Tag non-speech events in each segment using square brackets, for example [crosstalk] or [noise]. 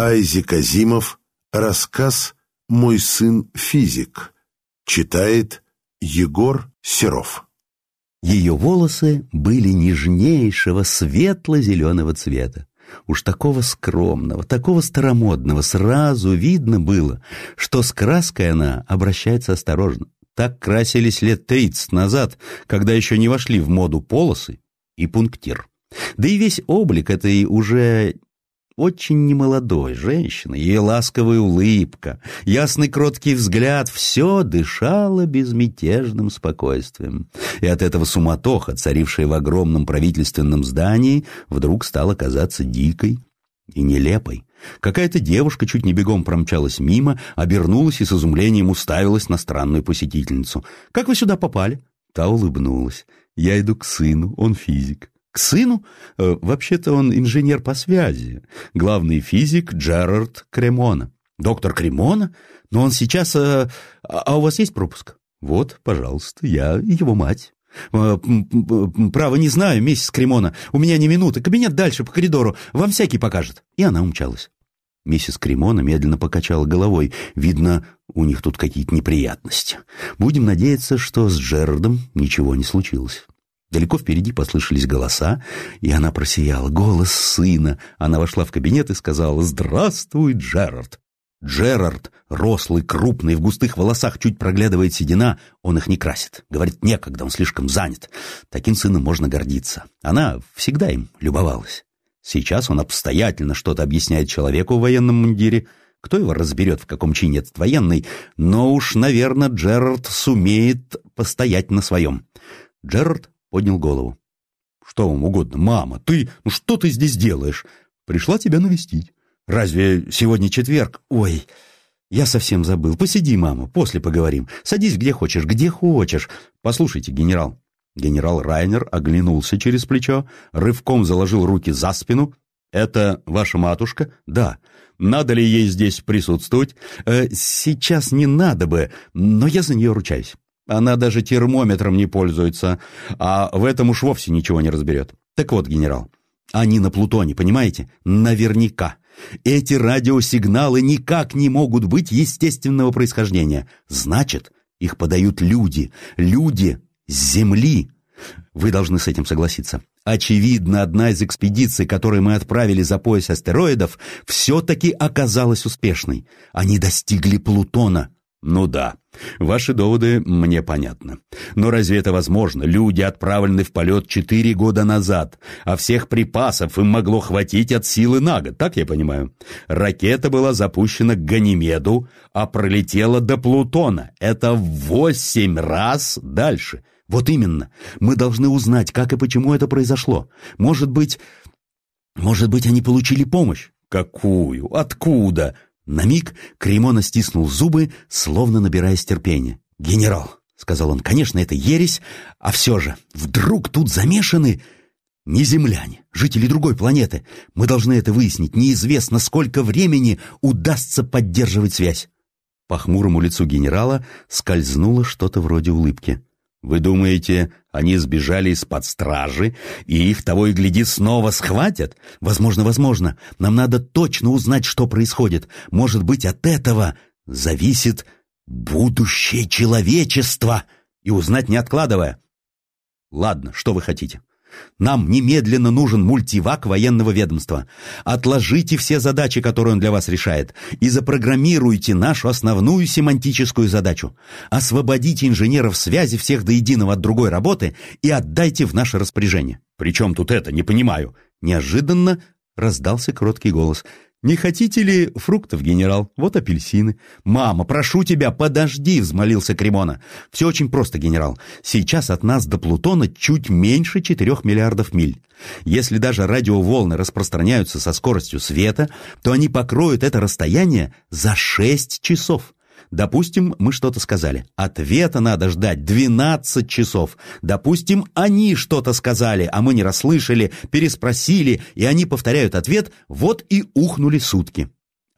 Айзек Азимов. Рассказ «Мой сын физик». Читает Егор Серов. Ее волосы были нежнейшего светло-зеленого цвета. Уж такого скромного, такого старомодного сразу видно было, что с краской она обращается осторожно. Так красились лет тридцать назад, когда еще не вошли в моду полосы и пунктир. Да и весь облик этой уже очень немолодой женщины, ее ласковая улыбка, ясный кроткий взгляд — все дышало безмятежным спокойствием. И от этого суматоха, царившая в огромном правительственном здании, вдруг стала казаться дикой и нелепой. Какая-то девушка чуть не бегом промчалась мимо, обернулась и с изумлением уставилась на странную посетительницу. «Как вы сюда попали?» Та улыбнулась. «Я иду к сыну, он физик». К сыну? Э, вообще-то он инженер по связи. Главный физик Джерард Кремона. Доктор Кремона? Но он сейчас... Э, а, а у вас есть пропуск? Вот, пожалуйста, я его мать. Э, право не знаю, миссис Кремона. У меня не минуты. Кабинет дальше, по коридору. Вам всякий покажет. И она умчалась. Миссис Кремона медленно покачала головой. Видно, у них тут какие-то неприятности. Будем надеяться, что с Джерардом ничего не случилось. Далеко впереди послышались голоса, и она просияла. Голос сына. Она вошла в кабинет и сказала «Здравствуй, Джерард». Джерард, рослый, крупный, в густых волосах чуть проглядывает седина, он их не красит. Говорит, некогда, он слишком занят. Таким сыном можно гордиться. Она всегда им любовалась. Сейчас он обстоятельно что-то объясняет человеку в военном мундире. Кто его разберет, в каком чине этот военный? Но уж, наверное, Джерард сумеет постоять на своем. Джерард поднял голову. «Что вам угодно, мама? Ты... Ну что ты здесь делаешь? Пришла тебя навестить. Разве сегодня четверг? Ой, я совсем забыл. Посиди, мама, после поговорим. Садись где хочешь, где хочешь. Послушайте, генерал». Генерал Райнер оглянулся через плечо, рывком заложил руки за спину. «Это ваша матушка?» «Да». «Надо ли ей здесь присутствовать?» э, «Сейчас не надо бы, но я за нее ручаюсь. Она даже термометром не пользуется, а в этом уж вовсе ничего не разберет. Так вот, генерал, они на Плутоне, понимаете? Наверняка. Эти радиосигналы никак не могут быть естественного происхождения. Значит, их подают люди, люди с Земли. Вы должны с этим согласиться. Очевидно, одна из экспедиций, которые мы отправили за пояс астероидов, все-таки оказалась успешной. Они достигли Плутона. Ну да, ваши доводы мне понятны. Но разве это возможно? Люди отправлены в полет четыре года назад, а всех припасов им могло хватить от силы на год, так я понимаю? Ракета была запущена к Ганимеду, а пролетела до Плутона. Это восемь раз дальше. Вот именно. Мы должны узнать, как и почему это произошло. Может быть... Может быть, они получили помощь? Какую? Откуда? На миг Кремона стиснул зубы, словно набираясь терпения. «Генерал», — сказал он, — «конечно, это ересь, а все же, вдруг тут замешаны...» Не земляне, жители другой планеты. Мы должны это выяснить. Неизвестно, сколько времени удастся поддерживать связь. По хмурому лицу генерала скользнуло что-то вроде улыбки. Вы думаете, они сбежали из-под стражи, и их того и гляди снова схватят? Возможно, возможно. Нам надо точно узнать, что происходит. Может быть, от этого зависит будущее человечества. И узнать не откладывая. Ладно, что вы хотите? Нам немедленно нужен мультивак военного ведомства. Отложите все задачи, которые он для вас решает, и запрограммируйте нашу основную семантическую задачу. Освободите инженеров связи всех до единого от другой работы и отдайте в наше распоряжение. Причем тут это, не понимаю. Неожиданно раздался кроткий голос. «Не хотите ли фруктов, генерал? Вот апельсины». «Мама, прошу тебя, подожди!» — взмолился Кремона. «Все очень просто, генерал. Сейчас от нас до Плутона чуть меньше четырех миллиардов миль. Если даже радиоволны распространяются со скоростью света, то они покроют это расстояние за шесть часов. Допустим, мы что-то сказали. Ответа надо ждать 12 часов. Допустим, они что-то сказали, а мы не расслышали, переспросили, и они повторяют ответ, вот и ухнули сутки.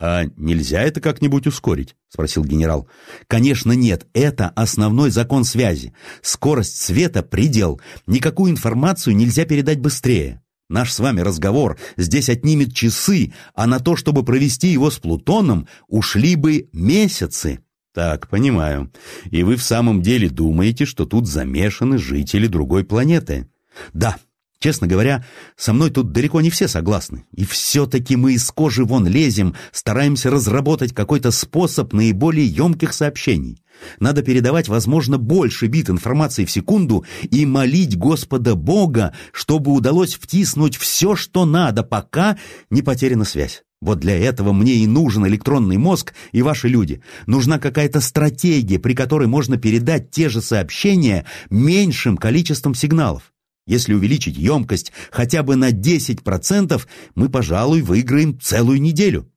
«А нельзя это как-нибудь ускорить?» — спросил генерал. «Конечно нет, это основной закон связи. Скорость света — предел. Никакую информацию нельзя передать быстрее. Наш с вами разговор здесь отнимет часы, а на то, чтобы провести его с Плутоном, ушли бы месяцы. Так, понимаю. И вы в самом деле думаете, что тут замешаны жители другой планеты? Да, Честно говоря, со мной тут далеко не все согласны. И все-таки мы из кожи вон лезем, стараемся разработать какой-то способ наиболее емких сообщений. Надо передавать, возможно, больше бит информации в секунду и молить Господа Бога, чтобы удалось втиснуть все, что надо, пока не потеряна связь. Вот для этого мне и нужен электронный мозг и ваши люди. Нужна какая-то стратегия, при которой можно передать те же сообщения меньшим количеством сигналов. Если увеличить емкость хотя бы на 10%, мы, пожалуй, выиграем целую неделю.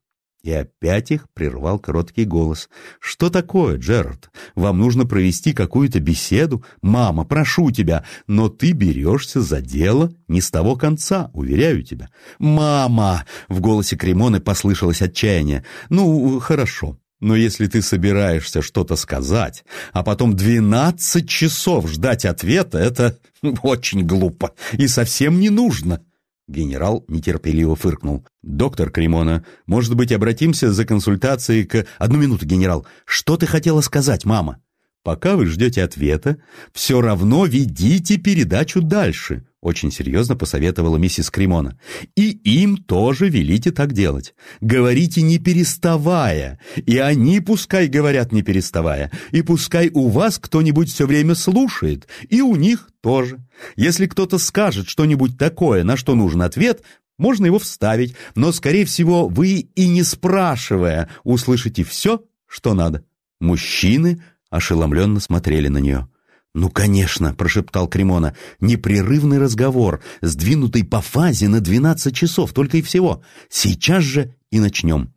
И опять их прервал короткий голос. «Что такое, Джерард? Вам нужно провести какую-то беседу? Мама, прошу тебя, но ты берешься за дело не с того конца, уверяю тебя». «Мама!» — в голосе Кремоны послышалось отчаяние. «Ну, хорошо. Но если ты собираешься что-то сказать, а потом двенадцать часов ждать ответа, это [laughs] очень глупо и совсем не нужно. Генерал нетерпеливо фыркнул. «Доктор Кремона, может быть, обратимся за консультацией к...» «Одну минуту, генерал. Что ты хотела сказать, мама?» «Пока вы ждете ответа, все равно ведите передачу дальше очень серьезно посоветовала миссис Кремона. «И им тоже велите так делать. Говорите не переставая, и они пускай говорят не переставая, и пускай у вас кто-нибудь все время слушает, и у них тоже. Если кто-то скажет что-нибудь такое, на что нужен ответ, можно его вставить, но, скорее всего, вы и не спрашивая услышите все, что надо». Мужчины ошеломленно смотрели на нее. «Ну, конечно», — прошептал Кремона, — «непрерывный разговор, сдвинутый по фазе на двенадцать часов, только и всего. Сейчас же и начнем».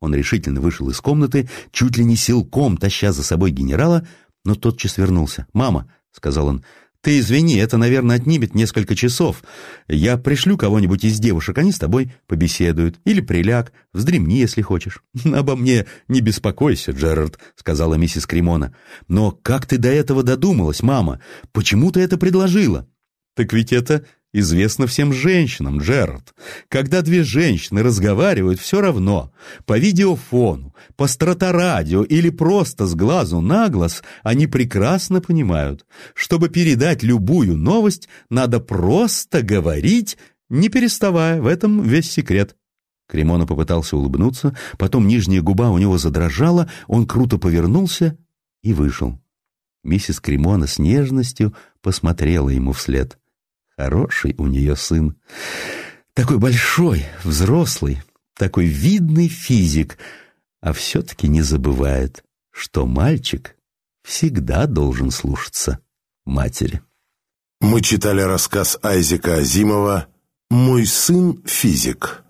Он решительно вышел из комнаты, чуть ли не силком таща за собой генерала, но тотчас вернулся. «Мама», — сказал он, ты извини, это, наверное, отнимет несколько часов. Я пришлю кого-нибудь из девушек, они с тобой побеседуют. Или приляг, вздремни, если хочешь. [laughs] Обо мне не беспокойся, Джерард, сказала миссис Кремона. Но как ты до этого додумалась, мама? Почему ты это предложила? Так ведь это известно всем женщинам, Джерард. Когда две женщины разговаривают, все равно, по видеофону, по страторадио или просто с глазу на глаз, они прекрасно понимают, чтобы передать любую новость, надо просто говорить, не переставая, в этом весь секрет. Кремона попытался улыбнуться, потом нижняя губа у него задрожала, он круто повернулся и вышел. Миссис Кремона с нежностью посмотрела ему вслед. Хороший у нее сын. Такой большой, взрослый, такой видный физик, а все-таки не забывает, что мальчик всегда должен слушаться матери. Мы читали рассказ Айзека Азимова «Мой сын – физик».